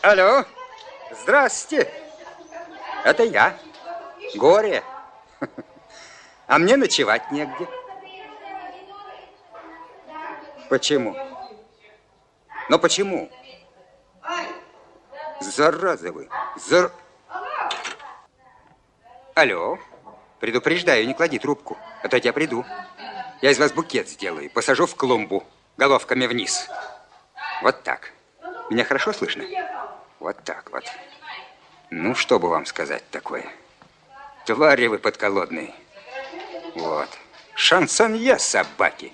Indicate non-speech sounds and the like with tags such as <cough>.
Алло, здрасте. Это я, Горе. <laughs> А мне ночевать негде. Почему? Но почему? Зараза вы. Зар... Алло. Предупреждаю, не клади трубку, а то я приду. Я из вас букет сделаю, посажу в клумбу, головками вниз. Вот так. Меня хорошо слышно? Вот так вот. Ну, что бы вам сказать такое? Твари вы подколодные. Вот. Шансонье собаки.